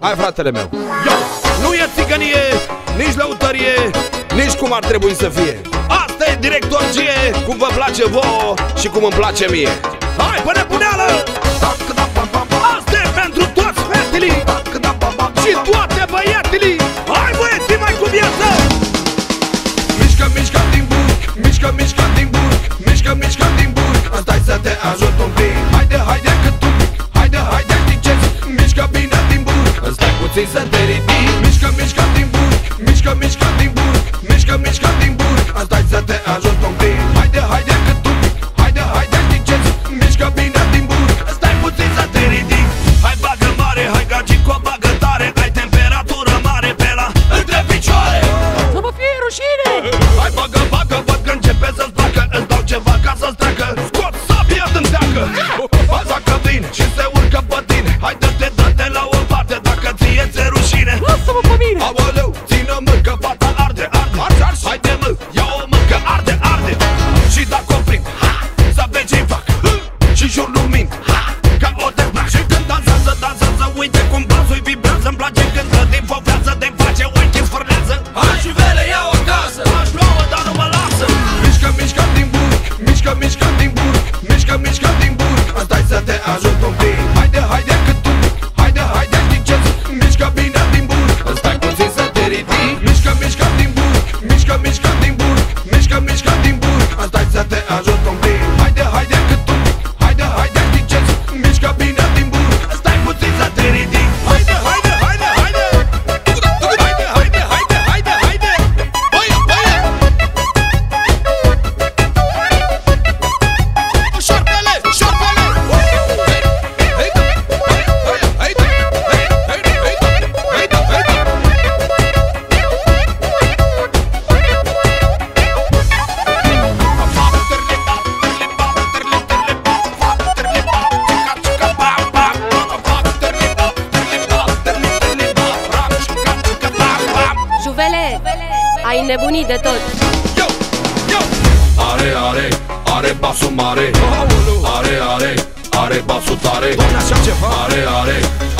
Hai fratele meu Yo! Nu e țigănie, nici lăutărie, nici cum ar trebui să fie Asta e directorgie, cum vă place vouă și cum îmi place mie Hai, până puneală! Asta e pentru toți fetelii și toate băiatilii Hai băieții mai cu viață! Mișcă, mișcă din burg, mișcă, mișcă din burg Mișcă, mișcă din puțin să te ridici Mișcă, mișcă din burg, mișcă, mișcă din burg Mișcă, mișcă din burg, stai să te ajut un pic ai nebunit de tot! Yo, yo. Are, are, are basul mare. Are, are, are basul tare. Așa ceva. Are, are,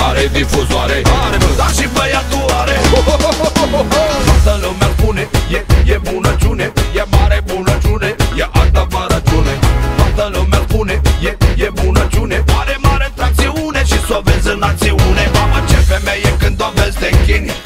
are difuzoare. Are, bă, dar și băiatul are. Toată lumea spune E, e bunăciune. E mare bunăciune E adevărăciune. Toată lumea spune E, e bunăciune. Are mare tracțiune Și s-o vezi în acțiune. Mamă, ce femeie când o vezi te închini. Caroserie 9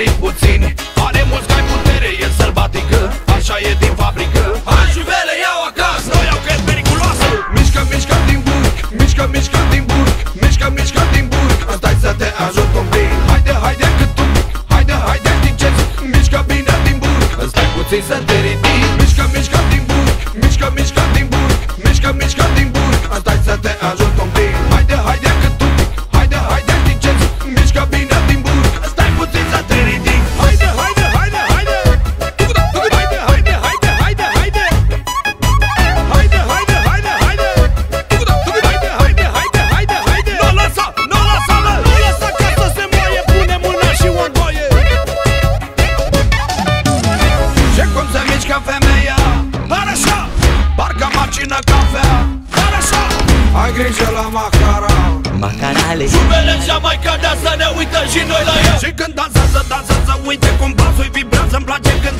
km puțini. Are mulți cai putere, e sălbatică Așa e din fabrică. Hai juvele, iau acasă Nu iau că e periculoasă Mișcă, mișcă din burg Mișcă, mișcă din burg Mișcă, mișcă din burg Stai să te ajut un pic. Haide, haide cât un pic Haide, haide știi ce zic. Mișcă bine din burg Stai puțin să te ridici. Mișcă, mișcă din burg Mișcă, mișcă din burg Mișcă, mișcă din burg macină cafea Dar așa, ai grijă la macara Macarale. Juvele și mai cadea să ne uită și noi la ea Și când dansează, dansează, uite cum basul vibrează Îmi place când